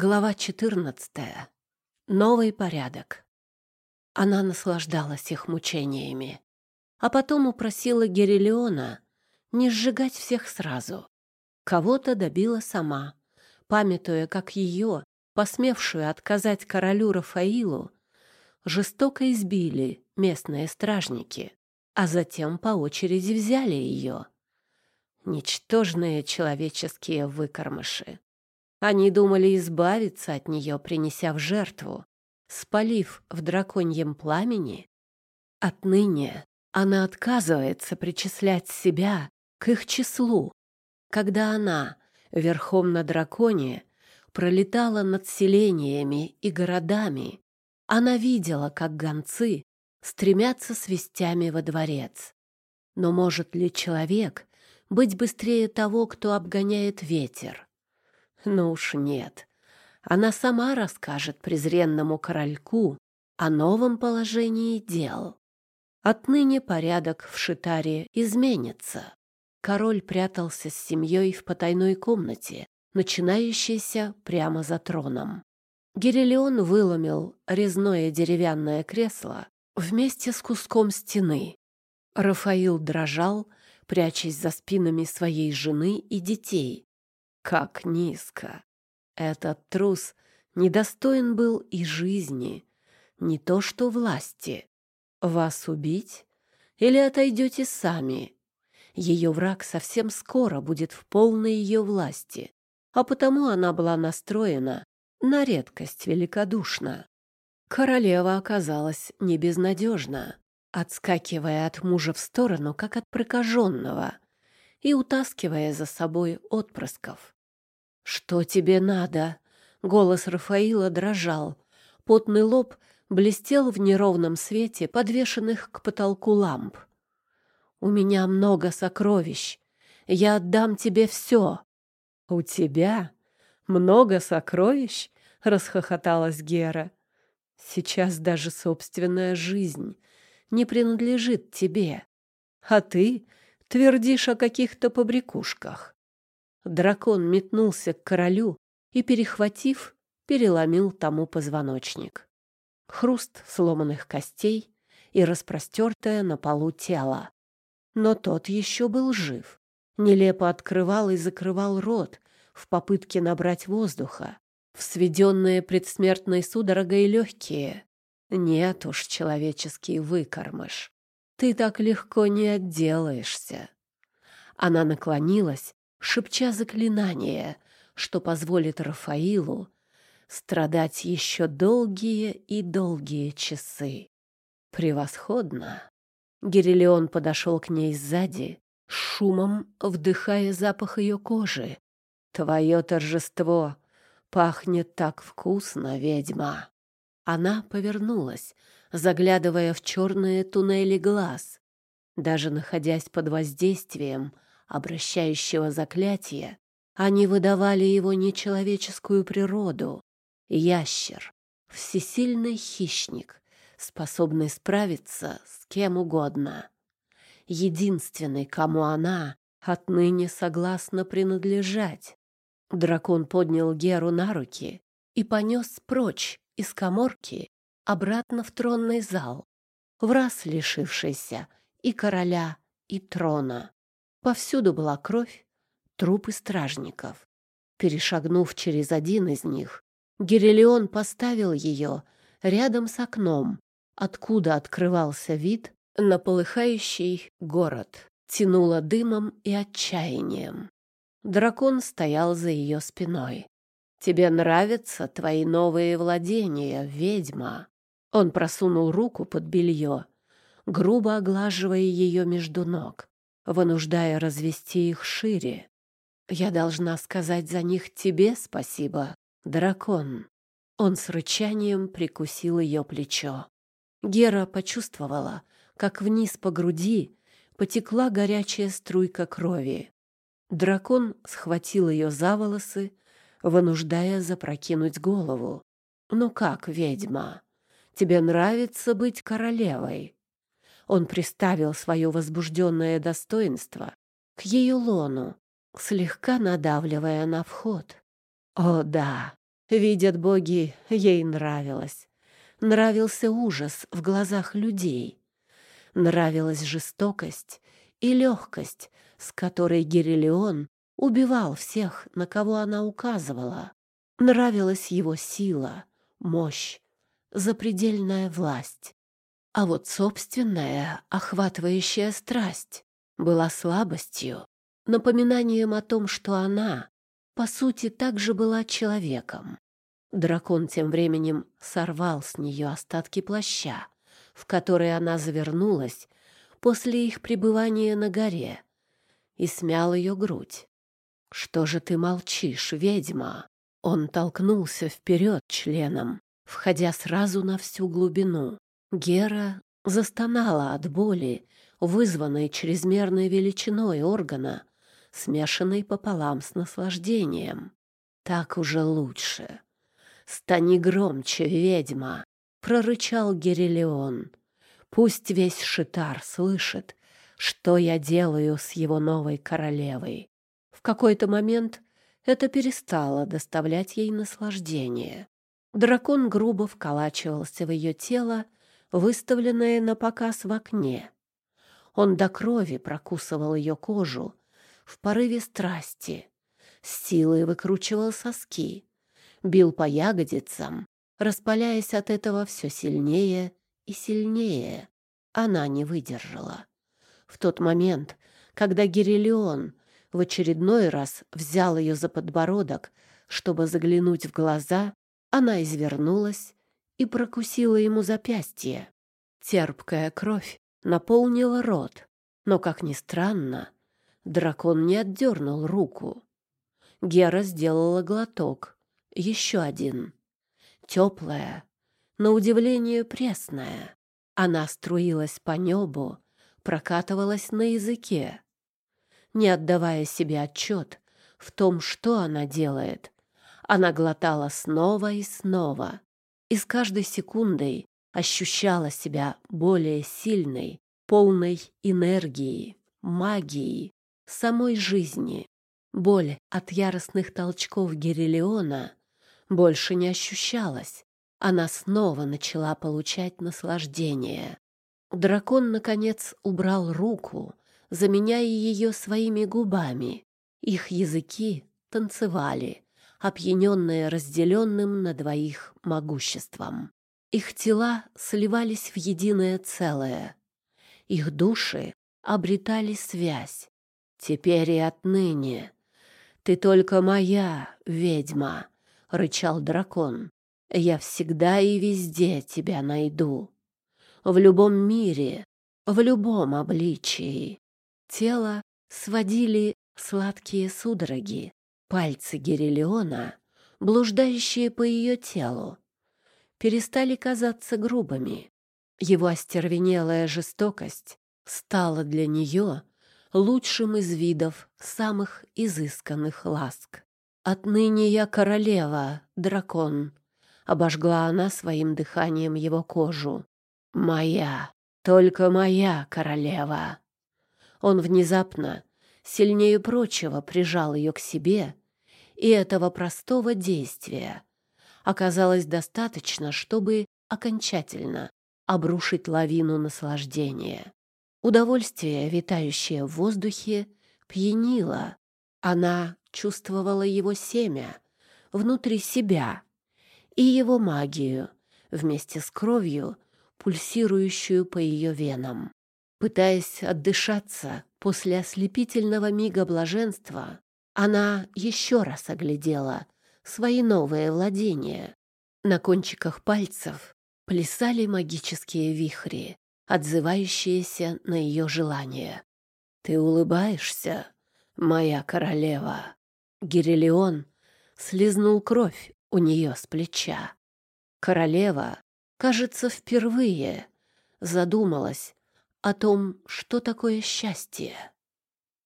Глава 14. Новый порядок. Она наслаждалась их мучениями, а потом упросила Герелиона не сжигать всех сразу. Кого-то добила сама, памятуя, как ее, посмевшую отказать королю Рафаилу, жестоко избили местные стражники, а затем по очереди взяли ее. Ничтожные человеческие выкормыши. Они думали избавиться от нее, принеся в жертву, спалив в драконьем пламени. Отныне она отказывается причислять себя к их числу. Когда она, верхом на драконе, пролетала над селениями и городами, она видела, как гонцы стремятся с вестями во дворец. Но может ли человек быть быстрее того, кто обгоняет ветер? Ну уж нет. Она сама расскажет презренному корольку о новом положении дел. Отныне порядок в Шитаре изменится. Король прятался с семьей в потайной комнате, начинающейся прямо за троном. Гирелион выломил резное деревянное кресло вместе с куском стены. Рафаил дрожал, прячась за спинами своей жены и детей, как низко! Этот трус недостоин был и жизни, не то что власти. Вас убить? Или отойдете сами? Ее враг совсем скоро будет в полной ее власти, а потому она была настроена на редкость великодушно. Королева оказалась не безнадежна, отскакивая от мужа в сторону, как от прокаженного, и утаскивая за собой отпрысков. «Что тебе надо?» Голос Рафаила дрожал. Потный лоб блестел в неровном свете подвешенных к потолку ламп. «У меня много сокровищ. Я отдам тебе все». «У тебя много сокровищ?» — расхохоталась Гера. «Сейчас даже собственная жизнь не принадлежит тебе, а ты твердишь о каких-то побрякушках. Дракон метнулся к королю и, перехватив, переломил тому позвоночник. Хруст сломанных костей и распростертое на полу тело. Но тот еще был жив. Нелепо открывал и закрывал рот в попытке набрать воздуха, в сведенные предсмертной судорогой легкие. Нет уж, человеческий выкормыш. Ты так легко не отделаешься. Она наклонилась шепча заклинание, что позволит Рафаилу страдать еще долгие и долгие часы. Превосходно! Гирелион подошел к ней сзади, шумом вдыхая запах ее кожи. «Твое торжество пахнет так вкусно, ведьма!» Она повернулась, заглядывая в черные туннели глаз. Даже находясь под воздействием — обращающего заклятия, они выдавали его нечеловеческую природу. Ящер, всесильный хищник, способный справиться с кем угодно. Единственный, кому она отныне согласна принадлежать. Дракон поднял Геру на руки и понес прочь из коморки обратно в тронный зал, в раз лишившийся и короля, и трона. Повсюду была кровь, трупы стражников. Перешагнув через один из них, Гирелион поставил ее рядом с окном, откуда открывался вид на полыхающий город. Тянуло дымом и отчаянием. Дракон стоял за ее спиной. «Тебе нравятся твои новые владения, ведьма?» Он просунул руку под белье, грубо оглаживая ее между ног вынуждая развести их шире. Я должна сказать за них тебе спасибо, дракон. Он с рычанием прикусил ее плечо. Гера почувствовала, как вниз по груди потекла горячая струйка крови. Дракон схватил ее за волосы, вынуждая запрокинуть голову. «Ну как, ведьма, тебе нравится быть королевой?» Он приставил свое возбужденное достоинство к ее лону, слегка надавливая на вход. О, да, Видят боги, ей нравилось. Нравился ужас в глазах людей. Нравилась жестокость и легкость, с которой Герелион убивал всех, на кого она указывала. Нравилась его сила, мощь, запредельная власть. А вот собственная, охватывающая страсть была слабостью, напоминанием о том, что она, по сути, также была человеком. Дракон тем временем сорвал с нее остатки плаща, в который она завернулась после их пребывания на горе, и смял ее грудь. «Что же ты молчишь, ведьма?» Он толкнулся вперед членом, входя сразу на всю глубину. Гера застонала от боли, вызванной чрезмерной величиной органа, смешанной пополам с наслаждением. «Так уже лучше. Стани громче, ведьма!» — прорычал Герелион. «Пусть весь Шитар слышит, что я делаю с его новой королевой». В какой-то момент это перестало доставлять ей наслаждение. Дракон грубо вколачивался в ее тело, выставленное на показ в окне. Он до крови прокусывал ее кожу в порыве страсти, с силой выкручивал соски, бил по ягодицам, распаляясь от этого все сильнее и сильнее. Она не выдержала. В тот момент, когда Гирелион в очередной раз взял ее за подбородок, чтобы заглянуть в глаза, она извернулась и прокусила ему запястье. Терпкая кровь наполнила рот, но, как ни странно, дракон не отдернул руку. Гера сделала глоток, еще один. Теплая, на удивление пресная. Она струилась по небу, прокатывалась на языке не отдавая себе отчет в том, что она делает. Она глотала снова и снова, и с каждой секундой ощущала себя более сильной, полной энергии, магии, самой жизни. Боль от яростных толчков Герелиона больше не ощущалась. Она снова начала получать наслаждение. Дракон, наконец, убрал руку, заменяя ее своими губами. Их языки танцевали, опьяненные разделенным на двоих могуществом. Их тела сливались в единое целое. Их души обретали связь. Теперь и отныне. «Ты только моя, ведьма!» — рычал дракон. «Я всегда и везде тебя найду. В любом мире, в любом обличии. Тело сводили сладкие судороги. Пальцы Герелиона, блуждающие по ее телу, перестали казаться грубыми. Его остервенелая жестокость стала для нее лучшим из видов самых изысканных ласк. «Отныне я королева, дракон», — обожгла она своим дыханием его кожу. «Моя, только моя королева». Он внезапно, сильнее прочего, прижал ее к себе, и этого простого действия оказалось достаточно, чтобы окончательно обрушить лавину наслаждения. Удовольствие, витающее в воздухе, пьянило. Она чувствовала его семя внутри себя и его магию вместе с кровью, пульсирующую по ее венам. Пытаясь отдышаться после ослепительного мига блаженства, она еще раз оглядела свои новые владения. На кончиках пальцев плясали магические вихри, отзывающиеся на ее желание. «Ты улыбаешься, моя королева?» Гирелион слезнул кровь у нее с плеча. Королева, кажется, впервые задумалась о том, что такое счастье.